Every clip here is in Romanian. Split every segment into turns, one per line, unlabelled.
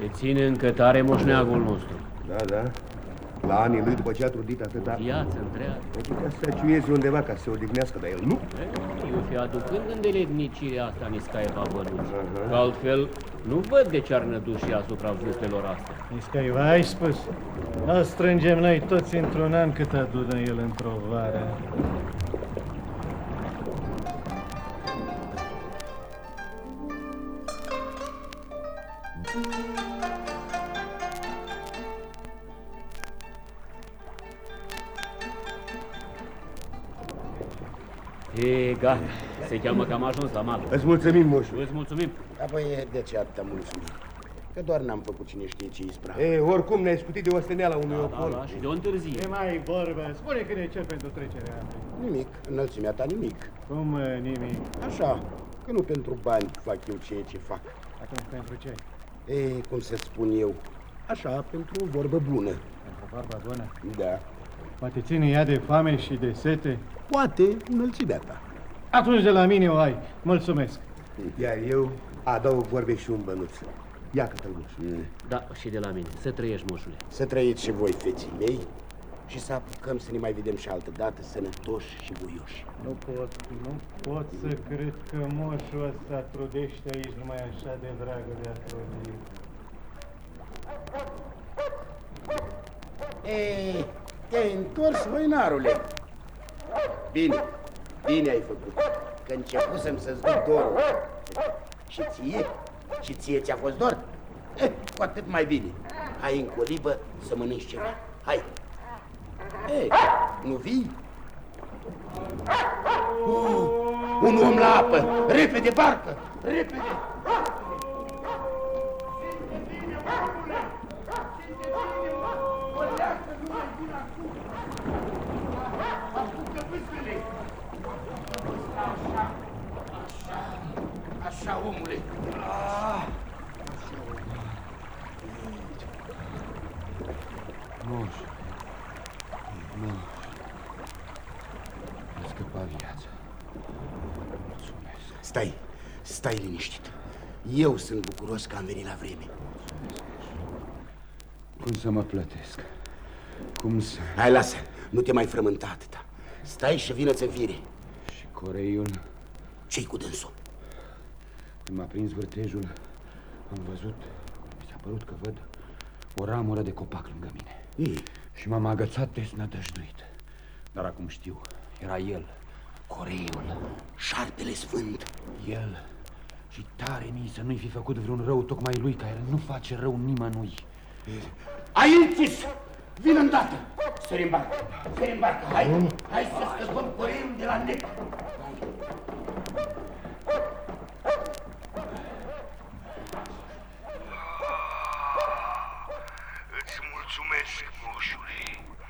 Se ține încă tare moșneagul nostru.
Da, da. La anii lui, după ce a trudit atâta,
Viață întreagă.
o putea să ciuieze undeva ca să se odihnească, dar el nu.
Eu fi aducând în delednicirea asta Niscaeva bănuți. Că altfel nu văd de ce ar năduși asupra vâstelor astea.
Niscaiva, ai spus? Îl strângem noi toți într-un an cât adună el într-o vară.
E, gata. Se cheamă că am ajuns la mal.
Îți mulțumim, moșu.
Îți mulțumim.
Apoi de ce atâta mulțumim? Că doar n-am făcut cine știe ce ispravă.
E, oricum ne-ai scutit de osteneala unui
Da,
ocol.
da, și de o întârzie.
Ce mai vorbe? Spune că ne cer pentru trecerea anului.
Nimic, înălțimea ta nimic.
Cum uh, nimic?
Așa, că nu pentru bani fac eu ceea ce fac.
Atunci pentru ce?
E, cum să spun eu, așa, pentru o vorbă bună.
Pentru vorba bună.
Da.
Poate ține ea de foame și de sete?
Poate înălțimea ta.
Atunci de la mine o ai. Mulțumesc.
Iar eu adaug vorbe și un bănuț. Ia că-l moșu.
Da, și de la mine. Să trăiești, moșule.
Să trăiți și voi, feții mei, și să apucăm să ne mai vedem și altă dată, sănătoși și buioși.
Nu pot, nu pot să cred că moșul ăsta trudește aici numai așa de dragă de a trudi.
Ei, te-ai întors, voinarule. Bine, bine ai făcut, că începusem să-ți duc dorul. Și ție? Și ție ți-a fost dor? Eh, cu atât mai bine. Hai în colibă să mănânci ceva. Hai. Ei, nu vii? Uh, un om la apă! Repede, barcă! Repede! Stai, stai liniștit. Eu sunt bucuros că am venit la vreme.
Cum să mă plătesc? Cum să...
Hai, lasă, nu te mai frământa atâta. Stai și vină-ți în fire.
Și coreiul,
Ce-i cu dânsul?
când m-a prins vârtejul, am văzut, mi s-a părut că văd o ramură de copac lângă mine.
Ei,
Și m-am agățat desnădăjduit. Dar acum știu, era el, coreiul.
șarpele sfânt.
El. Și tare mi să nu-i fi făcut vreun rău tocmai lui, ca el nu face rău nimănui.
Ai închis! Vină îndată! Sări în barcă! Sări în barcă! Hai! Hai să scăpăm coreiul de la net!
Îți mulțumesc, moșule.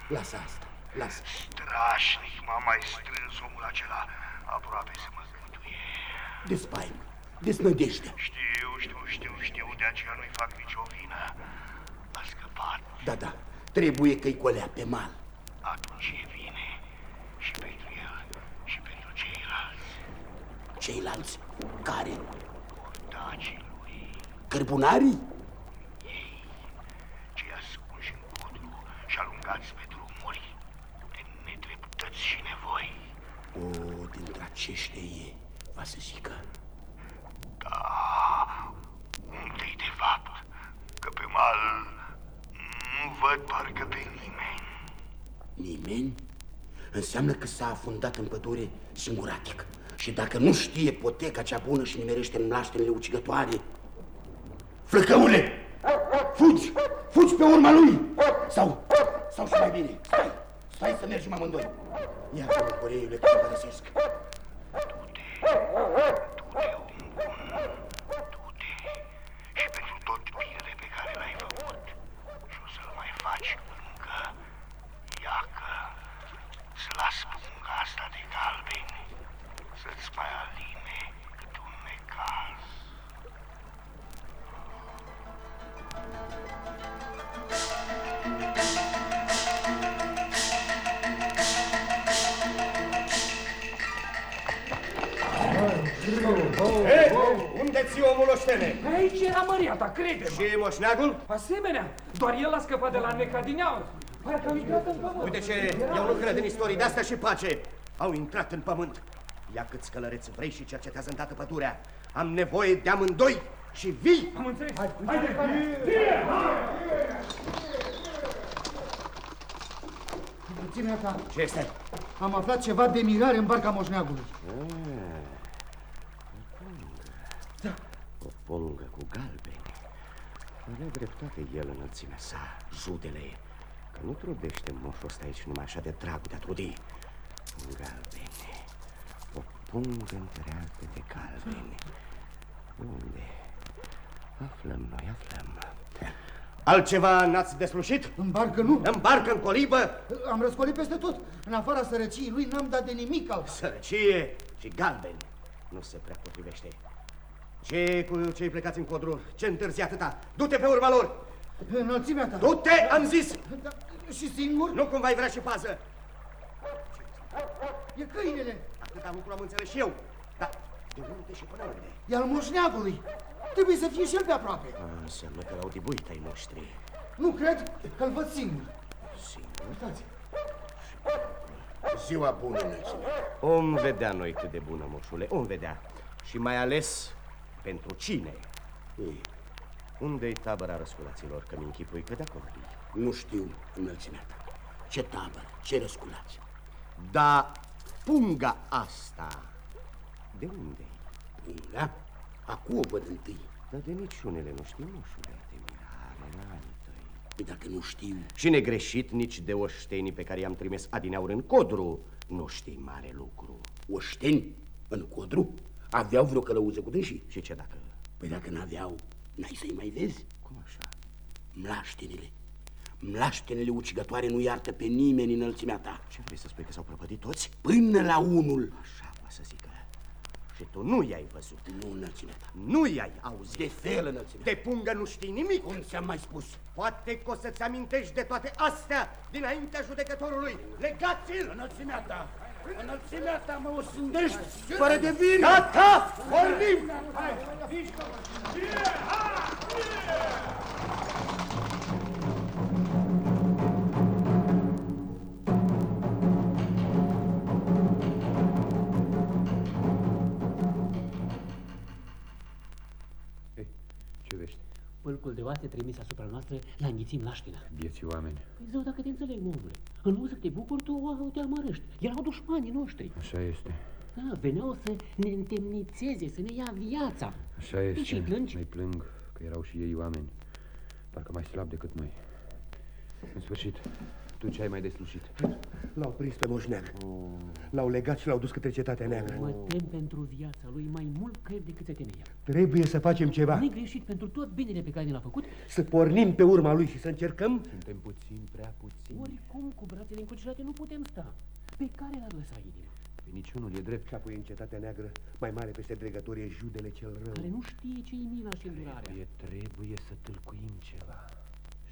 Lasă asta, lasă.
Strașnic m-a mai strâns omul acela aproape să mă zgântuie.
De spaimă, desnădejde.
Știu, știu, știu, știu, de aceea nu-i fac nicio vină. A scăpat.
Da, da, trebuie că-i colea pe mal.
Atunci e bine și pentru el și pentru ceilalți.
Ceilalți, care?
Ortacii lui,
Cărbunarii?
cei ascunși în codru și alungați pe drumuri de nedreptăți și nevoi.
O, dintre aceștia e, va să zică.
Da, unde-i de fapt? Că pe mal nu văd parcă pe nimeni.
Nimeni? Înseamnă că s-a afundat în pădure singuratic. Și dacă nu știe poteca cea bună și nimerește în mlaștenile ucigătoare... Flăcăule! Fugi! Fugi pe urma lui! Sau, sau și mai bine, stai! Stai să mergem amândoi! Iată-mă, coreiule, că te părăsesc.
Și
moșneagul?
Asemenea, doar el a scăpat de la neca din aur. Parcă au intrat în pământ.
Uite ce, eu nu cred în istorii de-astea și pace. Au intrat în pământ. Ia câți călăreți vrei și cercetează îndată pădurea. Am nevoie de amândoi și vii.
Am înțeles.
Înălțimea ta,
Ce este?
am aflat ceva de mirare în barca moșneagului.
O pungă cu galbene. Avea dreptate el înălțimea sa, judele, că nu trudește moșul ăsta aici numai așa de dragul de a trudi. Galbene. O pungă întreagă de galbene. Unde? Aflăm noi, aflăm. Altceva n-ați deslușit?
În barcă nu.
În barcă, în colibă?
Am răscolit peste tot. În afara sărăciei lui n-am dat de nimic alt.
Sărăcie și galbeni. Nu se prea potrivește. Ce cu cei plecați în codru? Ce întârzi atâta? Du-te pe urma lor!
Înălțimea ta.
Du-te, am zis!
Da, și singur?
Nu cumva ai vrea și pază.
E câinele.
Atâta lucru am înțeles și eu. Dar de unde și până unde?
E al moșneagului. Trebuie să fie și el pe aproape.
A, înseamnă că l-au dibuit ai noștri.
Nu cred că-l văd singur.
Singur?
Uitați.
Ziua bună, înălțime.
Om vedea noi cât de bună, moșule, om vedea. Și mai ales pentru cine.
Ei,
Unde-i tabăra răsculaților? Că mi închipui că de acolo e.
Nu știu, înălțimea ta. Ce tabără, ce răsculați.
Da, punga asta, de unde
Da? Acum o văd întâi.
Dar de niciunele nu știu, moșule, de mirare la anii tăi.
Păi dacă nu știu,
Și negreșit nici de oștenii pe care i-am trimis adineauri în codru, nu știi mare lucru.
oșteni în codru aveau vreo călăuză cu dânsii.
Și ce dacă...
Păi dacă n-aveau, n-ai să-i mai vezi?
Cum așa?
Mlaștenile. Mlaștenile ucigătoare nu iartă pe nimeni în înălțimea ta.
Ce vrei să spui că s-au prăpădit toți?
Până la unul.
Așa va să zică. Și tu nu i-ai văzut.
Nu înălțimea ta.
Nu i-ai auzit.
De fel înălțimea.
De pungă nu știi nimic.
Cum ți-am mai spus?
Poate că o să-ți amintești de toate astea dinaintea judecătorului. Legați-l!
Înălțimea ta! Înălțimea ta mă osândești fără de vină!
Gata! Pornim!
Ce
Pâlcul de oase trimis asupra noastră la înghițim laștina.
Vieții oameni.
Păi zău, dacă te înțeleg, măule. În loc să te bucuri, tu o, te amărăști. Erau dușmanii noștri.
Așa este.
Da, veneau să ne întemnițeze, să ne ia viața.
Așa este.
Și plângi?
Mai plâng că erau și ei oameni. Parcă mai slab decât noi. În sfârșit, tu ce ai mai deslușit?
L-au prins pe moșneag. L-au legat și l-au dus către cetatea neagră.
Mă tem pentru viața lui mai mult cred decât să temeia.
Trebuie să facem ceva.
Negreșit pentru tot binele pe care ne l-a făcut,
Să pornim pe urma lui și să încercăm
Suntem puțin, prea puțin.
oricum cu brațele încrucișate nu putem sta. Pe care l-ar lăsa inima?
Pe niciunul e drept.
Și apoi în cetatea neagră, mai mare peste dregători, e judele cel rău.
Care nu știe ce-i mila și îndurarea.
Trebuie, trebuie să tâlcuim ceva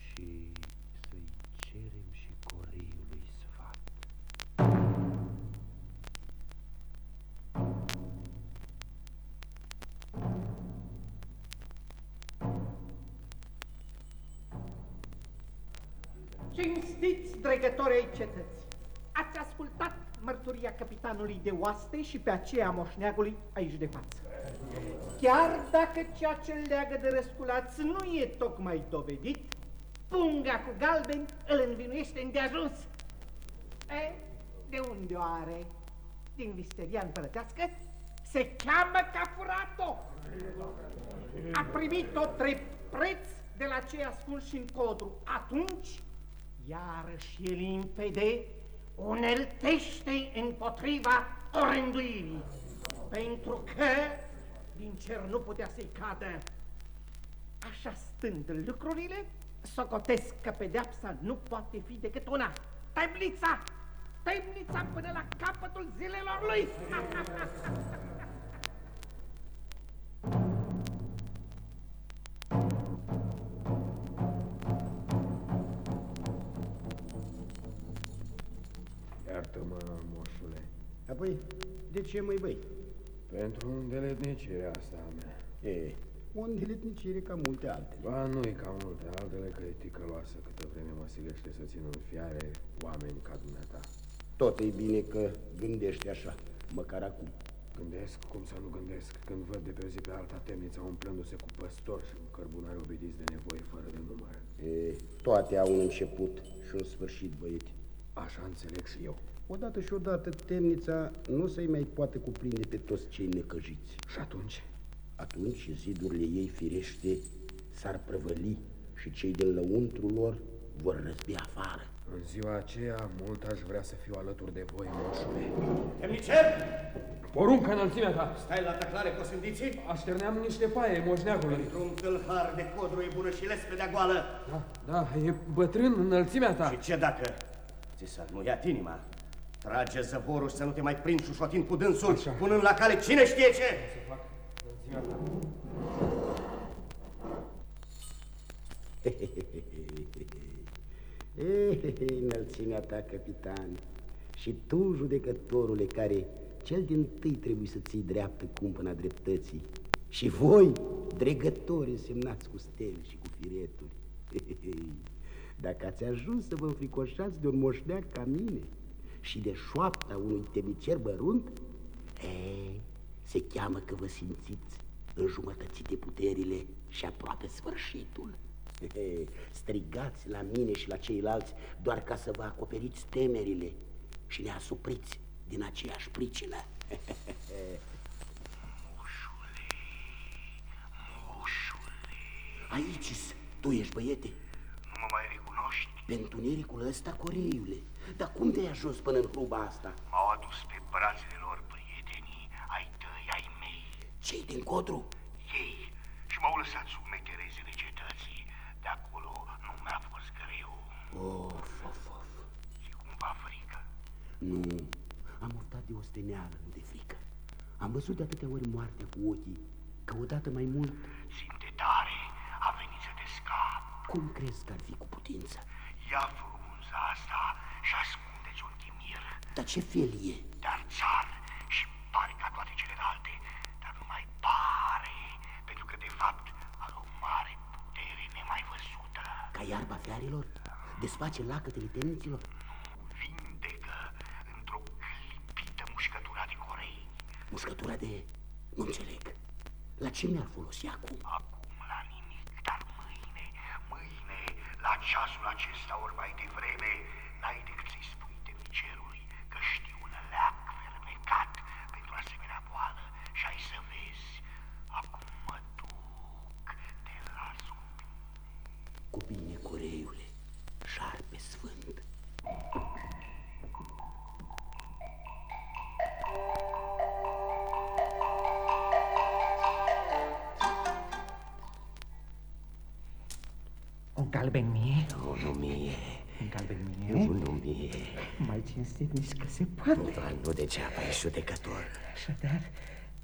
și
Cinstiți dregători ai cetății, ați ascultat mărturia capitanului de oaste și pe aceea moșneagului aici de față. Chiar dacă ceea ce îl leagă de răsculați nu e tocmai dovedit, punga cu galben îl învinuiește îndeajuns. E, de unde o are? Din visteria împărătească? Se cheamă ca furat-o. A primit-o drept preț de la cei ascunși în codru. Atunci, iarăși e limpede, uneltește împotriva orânduirii. Pentru că din cer nu putea să-i cadă. Așa stând lucrurile, socotesc că pedeapsa nu poate fi decât una. Temnița! Temnița până la capătul zilelor lui!
Apoi, de ce măi băi?
Pentru îndeletnicirea asta a mea.
E, o îndeletnicire ca multe altele.
Ba, nu e ca multe altele, că e ticăloasă câtă vreme mă silește să țin în fiare oameni ca dumneata.
Tot e bine că gândești așa, măcar acum.
Gândesc cum să nu gândesc când văd de pe o zi pe alta temnița umplându-se cu păstori și cu cărbunari obediți de nevoi fără de număr.
E, toate au un început și un sfârșit, băieți.
Așa înțeleg și eu.
Odată și odată temnița nu se mai poate cuprinde pe toți cei necăjiți.
Și atunci?
Atunci zidurile ei firește s-ar prăvăli și cei din lăuntru lor vor răzbi afară.
În ziua aceea, mult aș vrea să fiu alături de voi, moșule.
Temnicer!
Poruncă înălțimea ta!
Stai la tăclare, posândiții?
Așterneam niște paie, moșneagului.
Într-un tâlhar de codru e bună și lespedea goală.
Da, da, e bătrân înălțimea ta.
Și ce dacă ți s-ar muiat inima? Trage zăvorul să nu te mai prinzi șușotind cu dânsul,
Așa.
punând la cale cine știe ce!
Ei, înălțimea ta, capitan, și tu, judecătorule, care cel din tâi trebuie să ții dreaptă cumpăna dreptății, și voi, dregători însemnați cu stele și cu fireturi. Dacă ați ajuns să vă înfricoșați de un moșneac ca mine și de șoapta unui temnicer bărunt, e, se cheamă că vă simțiți înjumătățite puterile și aproape sfârșitul. Strigați la mine și la ceilalți doar ca să vă acoperiți temerile și ne asupriți din aceeași pricină.
Moșule, moșule,
Aici tu ești băiete,
nu mă mai recunoști?
Pe întunericul ăsta, Coreiule. Dar cum te-ai ajuns până în hruba asta?
M-au adus pe brațele lor prietenii, ai tăi, ai mei,
Cei din codru?
ei, și m-au lăsat sub mecherezele cetății. De acolo nu mi-a fost greu.
Of, of, of.
E cumva frică.
Nu, am oftat de osteneală, nu de frică. Am văzut de atâtea ori moartea cu ochii, că odată mai mult,
Simte tare, a venit să te scap.
cum crezi că ar fi cu putință?
Ia frunza asta și ascunde-ți un chimir.
Dar ce fel e?
Dar țar și pare ca toate celelalte, dar nu mai pare, pentru că de fapt are o mare putere nemai văzută.
Ca iarba fiarilor? Desface lacătele temniților?
Vindecă într-o clipită mușcătura de corei.
Mușcătura de... Nu înțeleg. La ce mi-ar folosi acum?
Acum
galben mie,
Nu, nu mie,
un galben
nu,
mie,
nu mie.
mai cinstit nici că se poate.
Dar nu degeaba e judecător.
Așadar,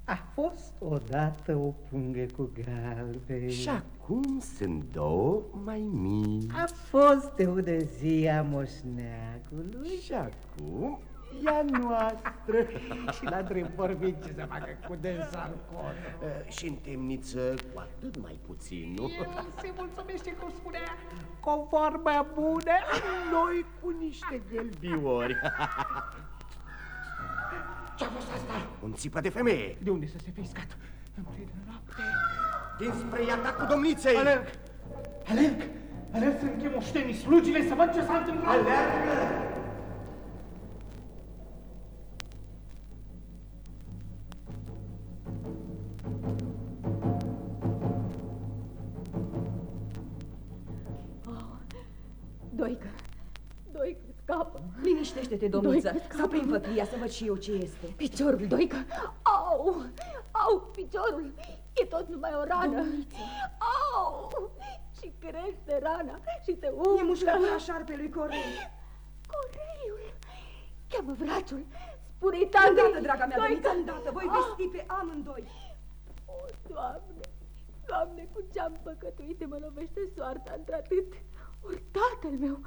a fost odată o pungă cu galben.
Și acum sunt două mai mici.
A fost de o de zi a moșneagului
Și acum e a noastră.
și la drept vorbit ce să facă cu dânsa în codru.
Uh, Și în temniță cu atât mai puțin, nu?
El se mulțumește, cum spunea, conformă bună.
Noi cu niște gălbiori.
Ce-a fost asta?
Un țipă de femeie.
De unde să se fi iscat? În plină noapte.
Dinspre atacul domniței.
Alerg! Alerg! Alerg să închem oștenii slugile să văd ce s-a întâmplat!
Alergă!
Liniștește-te, domniță.
Doică,
Să prind făclia să văd și eu ce este.
Piciorul, Doică, au, au, piciorul, e tot numai o rană.
Domniță.
Au, și crește rana și se umflă.
E mușcătura șarpelui Corei.
Coreiul, cheamă vraciul, spune-i tatăl.
Îndată, draga mea,
Doică.
domniță, îndată. Voi
Ah,
vesti pe amândoi.
O, Doamne, Doamne, cu ce-am păcătuit mă lovește soarta într-atât. Ori tatăl meu,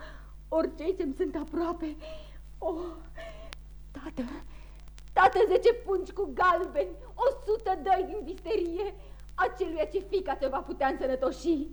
ori cei ce-mi sunt aproape. O, tată, odată zece pungi cu galbeni, o sută doi din visterie, aceluia ce fica te va putea însănătoși.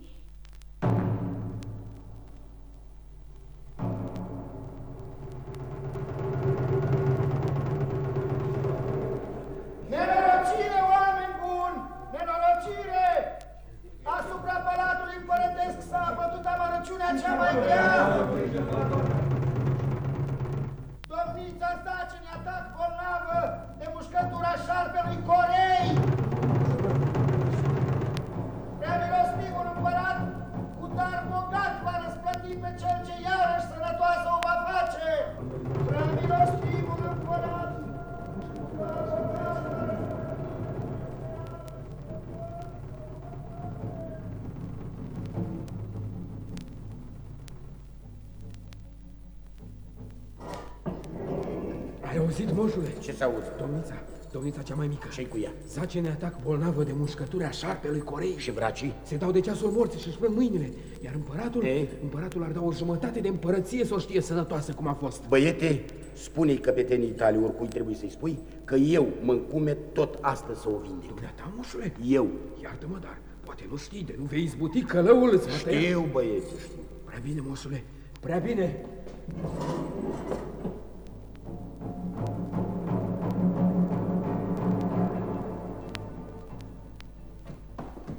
Ce
să auzi?
Domnița, domnița cea mai mică.
Ce-i cu ea?
Zace ne atac bolnavă de mușcături a șarpelui Corei.
Și vracii?
Se dau de ceasul morții și își plâng mâinile. Iar împăratul,
Ei?
împăratul ar da o jumătate de împărăție să o știe sănătoasă cum a fost.
Băiete, spune-i căpetenii tale, oricui trebuie să-i spui, că eu mă încumet tot astăzi să o vindec.
Dumneata, moșule?
Eu.
Iartă-mă, dar poate nu știi, de nu vei izbuti călăul îți va tăia.
Știu, băiete, știu.
Prea bine, moșule, prea bine.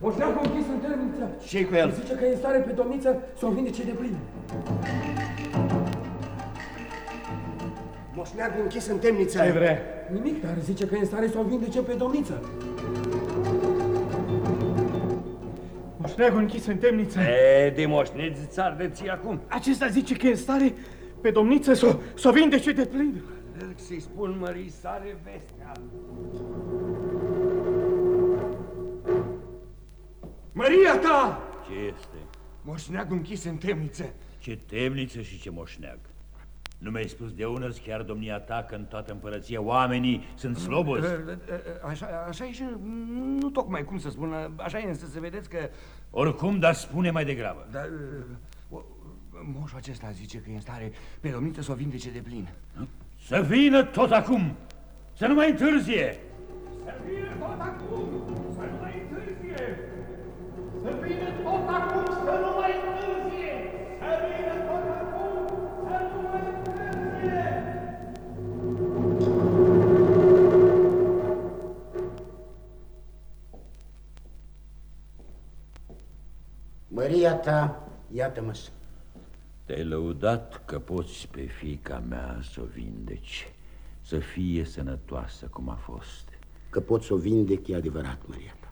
Moșneacul închis în temniță.
ce cu el?
Zice că e în stare pe domniță să o vindece de plin.
Moșneagul închis în temniță.
Ce vrea?
Nimic, dar zice că e în stare să o vindece pe domniță.
Moșneagul închis în temniță.
E, de moșneți țar de ții acum.
Acesta zice că e în stare pe domniță să s-o vindece de plin.
Să-i spun mării sare vestea.
Maria ta!
Ce este?
Moșneagul închis în temniță.
Ce temniță și ce moșneag. Nu mi-ai spus de ună chiar domnia ta că în toată împărăția oamenii sunt slobozi?
Așa, așa e și nu tocmai cum să spun, așa e însă să vedeți că...
Oricum, dar spune mai degrabă.
Dar, o- moșul acesta zice că e în stare pe domniță să o vindece de plin.
Să vină tot acum! Să nu mai întârzie!
Să vină tot acum,
Măria ta, iată-mă
Te-ai lăudat că poți pe fica mea să o vindeci, să fie sănătoasă cum a fost.
Că pot să o vindec, e adevărat, Măria ta.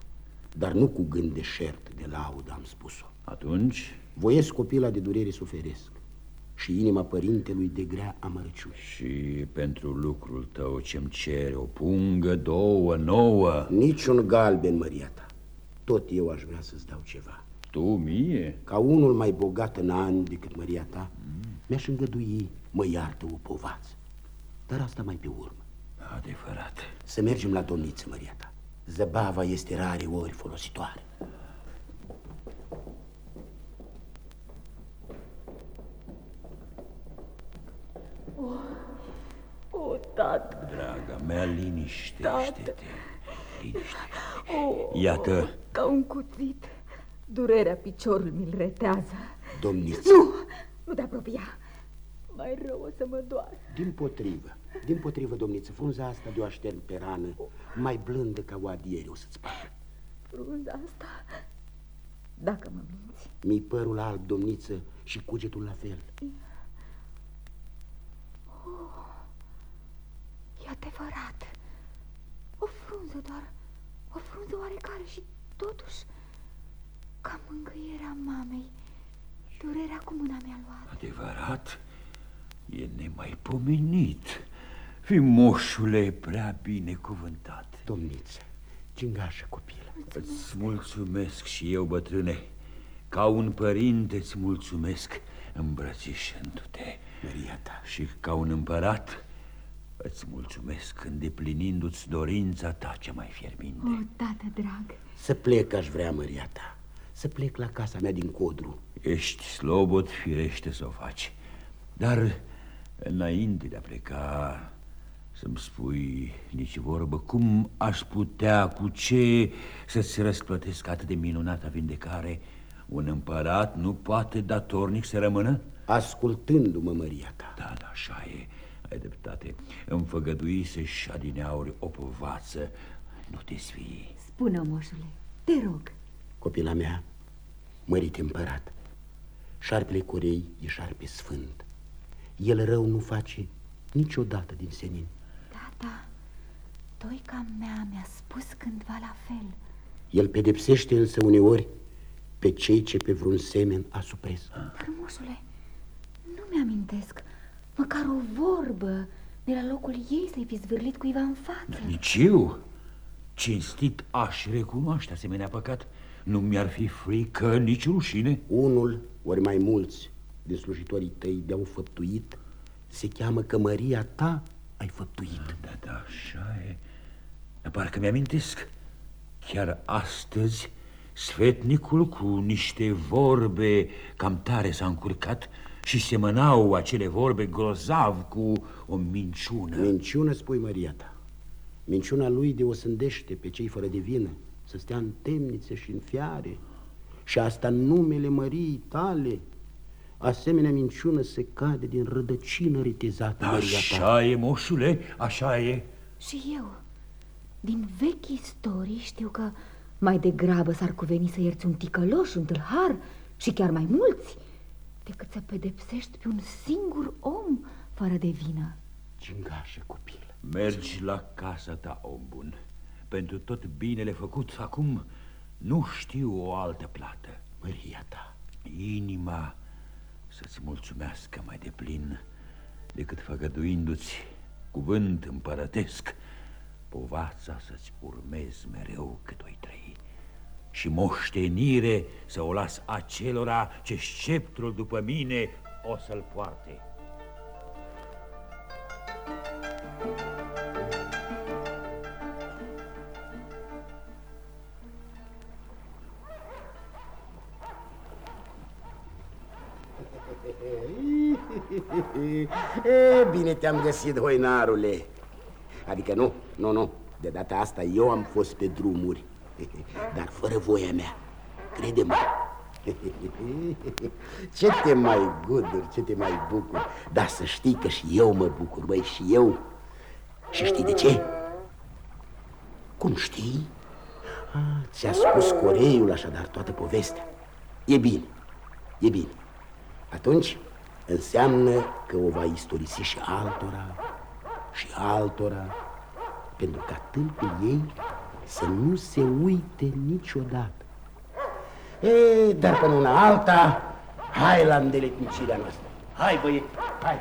Dar nu cu gând de șert, de laudă, am spus-o.
Atunci?
Voiesc copila de durere suferesc și inima părintelui de grea amărăciune.
Și pentru lucrul tău ce-mi cere o pungă, două, nouă.
Niciun galben, Măria ta. Tot eu aș vrea să-ți dau ceva.
Tu mie?
Ca unul mai bogat în ani decât Măria ta, mi-aș îngădui, mă iartă o povață. Dar asta mai pe urmă.
Adevărat.
Să mergem la domniță, Măria ta. Zăbava este rare ori folositoare.
Oh, oh, tată,
Draga mea, liniștește-te.
tată.
Liniște.
Oh,
Iată.
Ca un cuțit. Durerea piciorul mi-l retează.
Domniță.
Nu! Nu te apropia. Mai rău o să mă doară.
Din potrivă, din potrivă, domniță, frunza asta de o aștern pe rană, mai blândă ca o adiere o să-ți pară.
Frunza asta, dacă mă minți.
Mi părul alb, domniță, și cugetul la fel.
Oh, e adevărat. O frunză doar, o frunză oarecare și totuși ca mângâierea mamei. Durerea cu mâna mi-a luat.
Adevărat? E nemaipomenit. Fi moșule prea binecuvântat.
Domniță, cingașă copilă.
Îți mulțumesc și eu, bătrâne. Ca un părinte îți mulțumesc îmbrățișându-te.
Maria ta.
Și ca un împărat îți mulțumesc îndeplinindu-ți dorința ta cea mai fierbinte.
O, tată drag,
Să plec aș vrea, Maria ta. Să plec la casa mea din Codru.
Ești slobot, firește să o faci. Dar înainte de a pleca, Să-mi spui nici vorbă cum aș putea, cu ce să-ți răsplătesc atât de minunata vindecare? Un împărat nu poate datornic să rămână?
Ascultându-mă, măria ta.
Da, da, așa e, ai dreptate. Îmi făgăduise-și adineauri o povață. Nu te sfii.
Spune, moșule, te rog.
Copila mea, mărit împărat. Șarpele Corei e șarpe sfânt. El rău nu face niciodată din senin
Tata, toica mea mi-a spus cândva la fel.
El pedepsește însă uneori pe cei ce pe vreun semen asuprez
Dar, moșule, nu mi-amintesc. Măcar o vorbă de la locul ei să-i fi zvârlit cuiva în față.
Nici eu, cinstit, aș recunoaște asemenea păcat. Nu mi-ar fi frică, nici rușine.
Unul, ori mai mulți din slujitorii tăi de-au făptuit. Se cheamă că Maria ta ai făptuit
Da, da, așa e Dar parcă mi-amintesc Chiar astăzi Sfetnicul cu niște vorbe cam tare s-a încurcat și semănau acele vorbe grozav cu o minciună.
Minciună, spui, Maria ta. Minciuna lui de osândește pe cei fără de vină să stea în temnițe și în fiare. Și asta în numele Măriei tale. Asemenea minciună se cade din rădăcină retezată, Maria ta.
Așa e, moșule, așa e.
Și eu, din vechi istorii, știu că mai degrabă s-ar cuveni să ierți un ticăloș, un tâlhar și chiar mai mulți, decât să pedepsești pe un singur om fără de vină.
Gingașă, copil.
Mergi la casa ta, om bun. Pentru tot binele făcut, acum nu știu o altă plată.
Maria ta.
Inima să-ți mulțumească mai de plin decât făgăduindu-ți cuvânt împărătesc, povața să-ți urmezi mereu cât o trăi și moștenire să o las acelora ce sceptrul după mine o să-l poarte.
E, bine te-am găsit, hoinarule. Adică nu, nu, nu. De data asta eu am fost pe drumuri, dar fără voia mea. Crede-mă. Ce te mai guduri, ce te mai bucur. Dar să știi că și eu mă bucur, băi, și eu. Și știi de ce? Cum știi? Ah, ți-a spus Coreiul așadar toată povestea. E bine, e bine. Atunci înseamnă că o va istorisi și altora și altora, pentru ca tâmpul ei să nu se uite niciodată. E, dar până una alta, hai la îndeletnicirea noastră. Hai, băieți, hai!